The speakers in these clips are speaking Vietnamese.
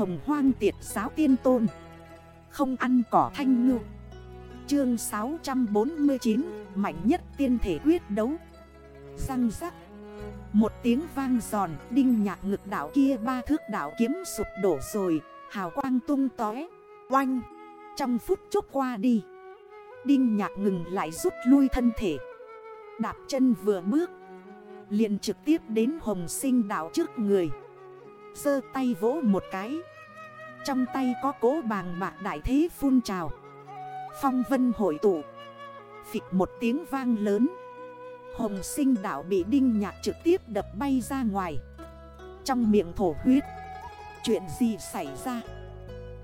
hồng hoang tiệt giáo tiên tôn. Không ăn cỏ thanh ngư. Chương 649 Mạnh nhất tiên thể quyết đấu. Răng rắc. Một tiếng vang giòn, Đinh nhạc ngực đảo kia ba thước đảo kiếm sụp đổ rồi, Hào quang tung tóe. Oanh. Trong phút chốc qua đi, Đinh nhạc ngừng lại rút lui thân thể. Đạp chân vừa bước, liền trực tiếp đến hồng sinh đảo trước người. Sơ tay vỗ một cái. Trong tay có cố bàng bạc đại thế phun trào. Phong vân hội tụ. Phịch một tiếng vang lớn. Hồng sinh đảo bị đinh nhạc trực tiếp đập bay ra ngoài. Trong miệng thổ huyết, Chuyện gì xảy ra?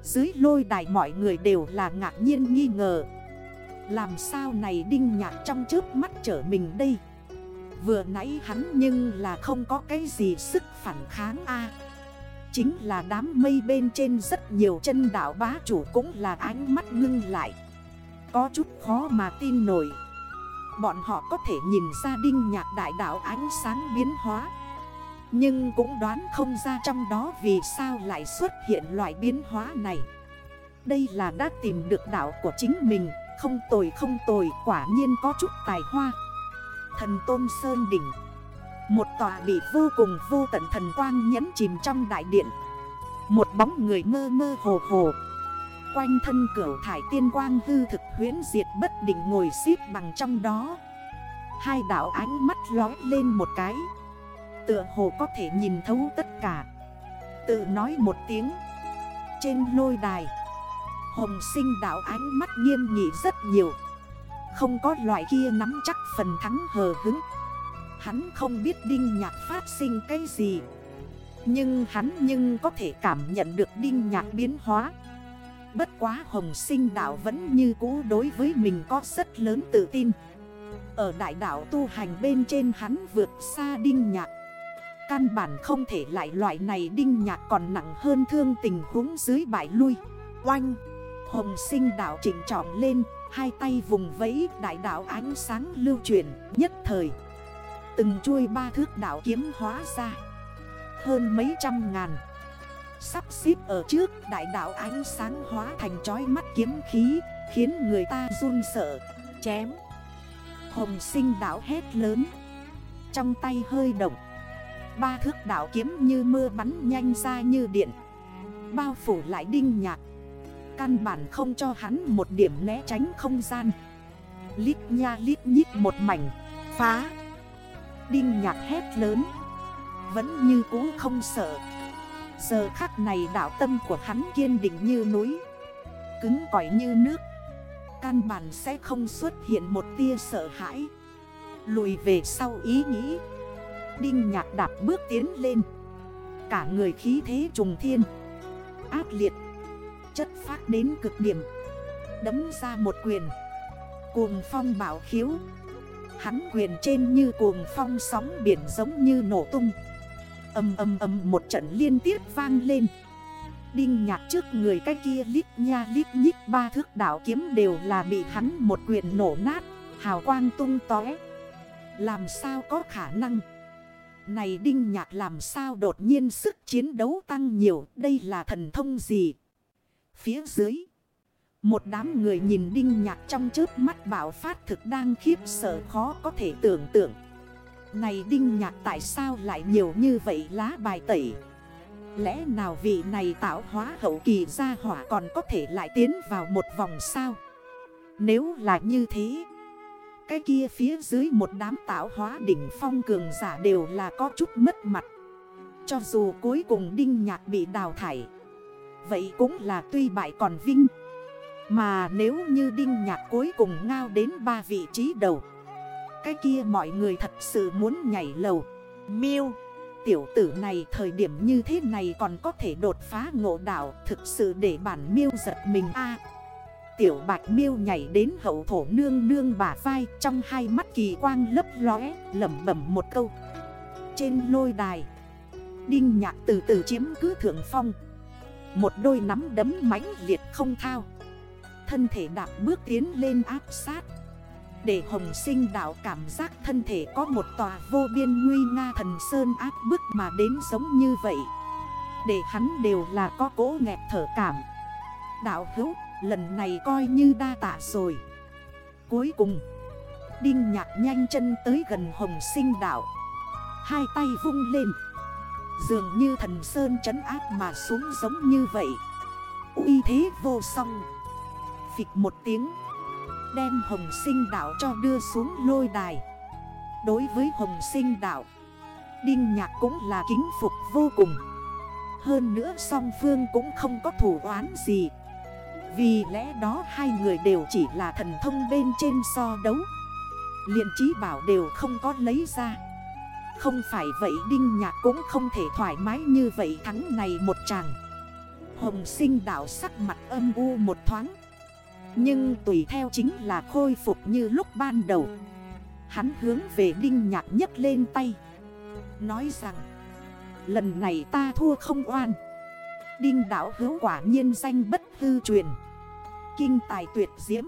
Dưới lôi đài mọi người đều là ngạc nhiên nghi ngờ. Làm sao này đinh nhạc trong trước mắt trở mình đây? Vừa nãy hắn nhưng là không có cái gì sức phản kháng a. Chính là đám mây bên trên rất nhiều chân đảo bá chủ cũng là ánh mắt ngưng lại. Có chút khó mà tin nổi. Bọn họ có thể nhìn ra đinh nhạc đại đảo ánh sáng biến hóa. Nhưng cũng đoán không ra trong đó vì sao lại xuất hiện loại biến hóa này. Đây là đã tìm được đảo của chính mình, Không tồi không tồi, quả nhiên có chút tài hoa. Thần Tôn Sơn Đỉnh một tòa bị vô cùng vô tận thần quang nhấn chìm trong đại điện. Một bóng người mơ mơ hồ hồ. Quanh thân cửu thải tiên quang hư thực huyến diệt bất định ngồi xếp bằng trong đó. Hai đảo ánh mắt lói lên một cái. Tựa hồ có thể nhìn thấu tất cả. Tự nói một tiếng. Trên lôi đài, Hồng sinh đảo ánh mắt nghiêm nghị rất nhiều. Không có loại kia nắm chắc phần thắng hờ hứng. Hắn không biết đinh nhạc phát sinh cái gì. Nhưng hắn nhưng có thể cảm nhận được đinh nhạc biến hóa. Bất quá hồng sinh đạo vẫn như cũ đối với mình có rất lớn tự tin. Ở đại đảo tu hành bên trên hắn vượt xa đinh nhạc. Căn bản không thể lại loại này đinh nhạc còn nặng hơn thương tình huống dưới bãi lui. Oanh! Hồng sinh đạo chỉnh trọng lên, Hai tay vùng vẫy, đại đảo ánh sáng lưu truyền nhất thời. Từng chuôi ba thước đảo kiếm hóa ra. Hơn mấy trăm ngàn. Sắp xếp ở trước đại đảo ánh sáng hóa thành chói mắt kiếm khí, Khiến người ta run sợ, Chém. Hồng sinh đảo hét lớn. Trong tay hơi động. Ba thước đảo kiếm như mưa bắn nhanh ra như điện. Bao phủ lại đinh nhạc. Căn bản không cho hắn một điểm né tránh không gian. Lít nha lít nhít một mảnh, Phá. Đinh nhạc hét lớn. Vẫn như cũ không sợ. Giờ khắc này đảo tâm của hắn kiên định như núi. Cứng cỏi như nước. Căn bản sẽ không xuất hiện một tia sợ hãi. Lùi về sau ý nghĩ. Đinh nhạc đạp bước tiến lên. Cả người khí thế trùng thiên. Ác liệt. Chất phát đến cực điểm. Đấm ra một quyền. Cuồng phong bảo khiếu. Hắn quyền trên như cuồng phong sóng biển giống như nổ tung. Âm âm âm, một trận liên tiếp vang lên. Đinh nhạc trước người cái kia lít nha lít nhít ba thước đảo kiếm đều là bị hắn một quyền nổ nát, Hào quang tung tóe. Làm sao có khả năng? Này đinh nhạc làm sao đột nhiên sức chiến đấu tăng nhiều, Đây là thần thông gì? Phía dưới một đám người nhìn đinh nhạc trong trước mắt bảo phát thực đang khiếp sợ khó có thể tưởng tượng. Này đinh nhạc tại sao lại nhiều như vậy lá bài tẩy? Lẽ nào vị này tạo hóa hậu kỳ gia hỏa còn có thể lại tiến vào một vòng sao? Nếu là như thế, Cái kia phía dưới một đám tạo hóa đỉnh phong cường giả đều là có chút mất mặt. Cho dù cuối cùng đinh nhạc bị đào thải, Vậy cũng là tuy bại còn vinh. Mà nếu như Đinh Nhạc cuối cùng ngao đến ba vị trí đầu. Cái kia mọi người thật sự muốn nhảy lầu. Miêu, Tiểu tử này thời điểm như thế này còn có thể đột phá ngộ đảo Thực sự để bản miêu giật mình a. Tiểu bạch miêu nhảy đến hậu thổ nương nương bả vai Trong hai mắt kỳ quang lấp lóe, lẩm bẩm một câu. Trên lôi đài, Đinh nhạc từ từ chiếm cứ thượng phong. Một đôi nắm đấm mãnh liệt không thao. Thân thể đạp bước tiến lên áp sát. Để hồng sinh đảo cảm giác thân thể có một tòa vô biên nguy nga thần sơn áp bức mà đến giống như vậy. Để hắn đều là có cố nghẹt thở cảm. Đạo hữu, lần này coi như đa tạ rồi. Cuối cùng, Đinh nhạc nhanh chân tới gần hồng sinh đảo. Hai tay vung lên. Dường như thần sơn trấn áp mà xuống giống như vậy. Uy thế vô song. Phịch một tiếng. Đem hồng sinh đảo cho đưa xuống lôi đài. Đối với hồng sinh đảo Đinh nhạc cũng là kính phục vô cùng. Hơn nữa song phương cũng không có thủ oán gì. Vì lẽ đó hai người đều chỉ là thần thông bên trên so đấu. Liền trí bảo đều không có lấy ra. Không phải vậy Đinh Nhạc cũng không thể thoải mái như vậy thắng này một chàng. Hồng sinh đảo sắc mặt âm u một thoáng. Nhưng tùy theo chính là khôi phục như lúc ban đầu. Hắn hướng về Đinh Nhạc nhấc lên tay. Nói rằng, Lần này ta thua không oan. Đinh đảo hữu quả nhiên danh bất hư truyền. Kinh tài tuyệt diễm.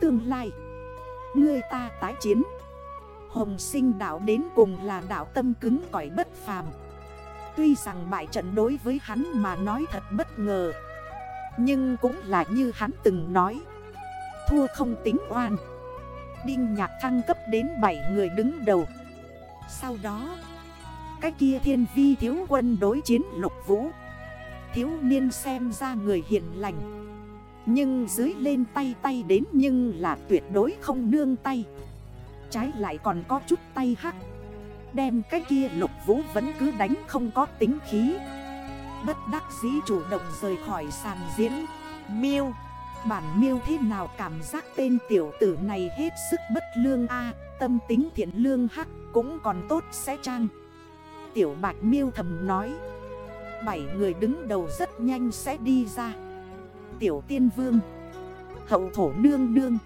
Tương lai, Ngươi ta tái chiến. Hồng sinh đảo đến cùng là đảo tâm cứng cỏi bất phàm. Tuy rằng bại trận đối với hắn mà nói thật bất ngờ nhưng cũng là như hắn từng nói. Thua không tính oan. Đinh nhạc thăng cấp đến 7 người đứng đầu. Sau đó, Cái kia thiên vi thiếu quân đối chiến lục vũ. Thiếu niên xem ra người hiền lành. Nhưng dưới lên tay tay đến nhưng là tuyệt đối không nương tay. Trái lại còn có chút tay hắc. Đem cái kia lục vũ vẫn cứ đánh không có tính khí. Bất đắc dĩ chủ động rời khỏi sàn diễn. Miêu, Bản miêu thế nào? Cảm giác tên tiểu tử này hết sức bất lương a. Tâm tính thiện lương hắc cũng còn tốt sẽ trang Tiểu bạch miêu thầm nói. Bảy người đứng đầu rất nhanh sẽ đi ra. Tiểu tiên vương, Hậu thổ nương nương,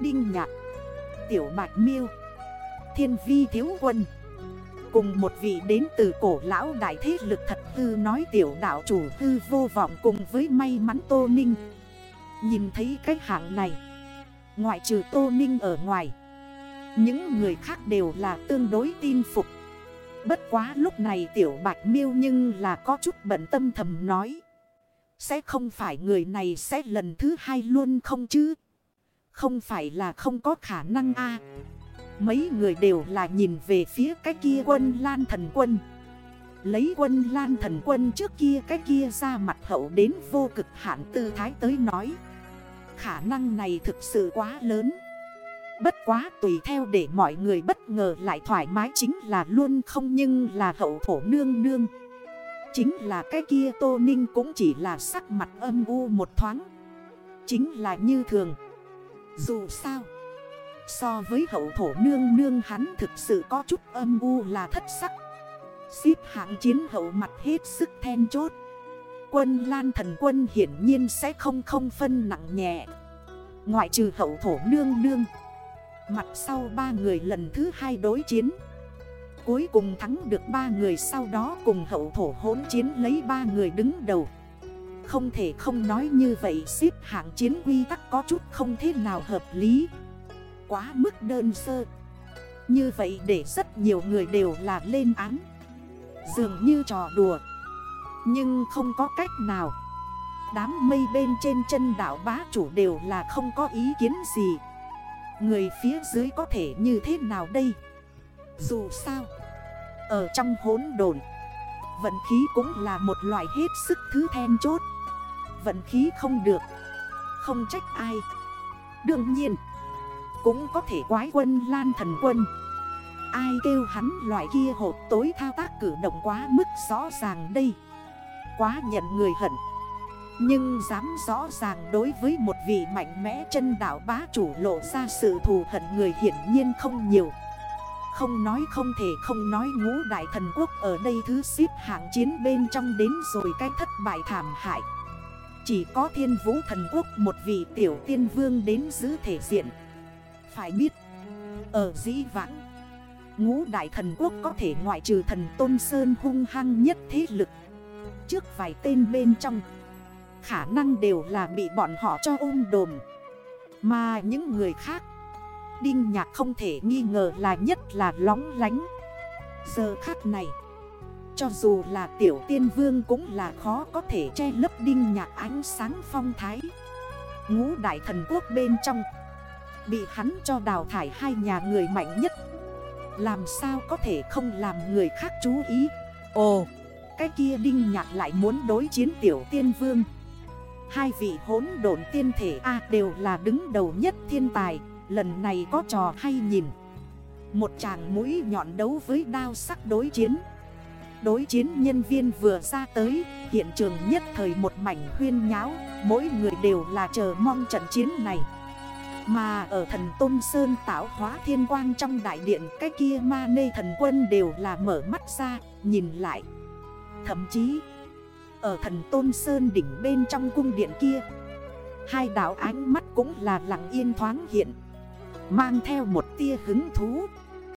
Đinh nhạc, Tiểu bạch miêu, Thiên vi thiếu quân. Cùng một vị đến từ cổ lão đại thế lực thật tư nói tiểu đạo chủ tư vô vọng cùng với may mắn Tô Ninh. Nhìn thấy cái hạng này, Ngoại trừ Tô Ninh ở ngoài, Những người khác đều là tương đối tin phục. Bất quá lúc này tiểu bạch miêu nhưng là có chút bận tâm thầm nói, sẽ không phải người này sẽ lần thứ hai luôn không chứ? Không phải là không có khả năng a. Mấy người đều là nhìn về phía cái kia quân lan thần quân. Lấy quân lan thần quân trước kia, cái kia ra mặt hậu đến vô cực hạn tư thái tới nói, Khả năng này thực sự quá lớn. Bất quá tùy theo để mọi người bất ngờ lại thoải mái chính là luôn không nhưng là hậu thổ nương nương. Chính là cái kia Tô Ninh cũng chỉ là sắc mặt âm u một thoáng. Chính là như thường. Dù sao So với hậu thổ nương nương, hắn thực sự có chút âm u là thất sắc. Xếp hạng chiến hậu mặt hết sức then chốt. Quân Lan thần quân hiển nhiên sẽ không không phân nặng nhẹ. Ngoại trừ hậu thổ nương nương, Mặt sau ba người lần thứ hai đối chiến. Cuối cùng thắng được ba người, sau đó cùng hậu thổ hỗn chiến lấy ba người đứng đầu. Không thể không nói như vậy, xếp hạng chiến quy tắc có chút không thế nào hợp lý. Quá mức đơn sơ. Như vậy để rất nhiều người đều là lên án. Dường như trò đùa. Nhưng không có cách nào. Đám mây bên trên chân đảo bá chủ đều là không có ý kiến gì. Người phía dưới có thể như thế nào đây? Dù sao, Ở trong hốn đồn Vận khí cũng là một loại hết sức thứ then chốt. Vận khí không được, Không trách ai. Đương nhiên cũng có thể quái quân lan thần quân. Ai kêu hắn loại kia hộp tối thao tác cử động quá mức rõ ràng đây? Quá nhận người hận. Nhưng dám rõ ràng đối với một vị mạnh mẽ chân đảo bá chủ lộ ra sự thù hận người hiển nhiên không nhiều. Không nói không thể không nói ngũ đại thần quốc ở đây thứ xếp hạng chiến bên trong đến rồi cái thất bại thảm hại. Chỉ có thiên vũ thần quốc một vị tiểu tiên vương đến giữ thể diện. Phải biết, Ở dĩ vãng, Ngũ đại thần quốc có thể ngoại trừ thần Tôn Sơn hung hăng nhất thế lực. Trước vài tên bên trong, Khả năng đều là bị bọn họ cho ôm đồm. Mà những người khác, Đinh nhạc không thể nghi ngờ là nhất là lóng lánh. Giờ khắc này, Cho dù là tiểu tiên vương cũng là khó có thể che lấp đinh nhạc ánh sáng phong thái. Ngũ đại thần quốc bên trong Bị hắn cho đào thải hai nhà người mạnh nhất. Làm sao có thể không làm người khác chú ý? Ồ, cái kia đinh nhạc lại muốn đối chiến tiểu tiên vương. Hai vị hốn độn tiên thể A đều là đứng đầu nhất thiên tài Lần này có trò hay nhìn. Một chàng mũi nhọn đấu với đao sắc đối chiến. Đối chiến nhân viên vừa ra tới Hiện trường nhất thời một mảnh huyên nháo Mỗi người đều là chờ mong trận chiến này. Mà ở thần Tôn Sơn tạo hóa thiên quang trong đại điện, Cái kia ma nê thần quân đều là mở mắt ra, Nhìn lại. Thậm chí, Ở thần Tôn Sơn đỉnh bên trong cung điện kia, Hai đảo ánh mắt cũng là lặng yên thoáng hiện, Mang theo một tia hứng thú.